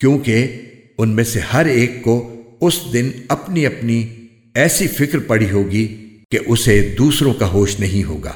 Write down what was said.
کیونکہ ان میں سے ہر ایک کو اس دن اپنی اپنی ایسی فکر پڑی ہوگی کہ اسے دوسروں کا ہوش نہیں ہوگا۔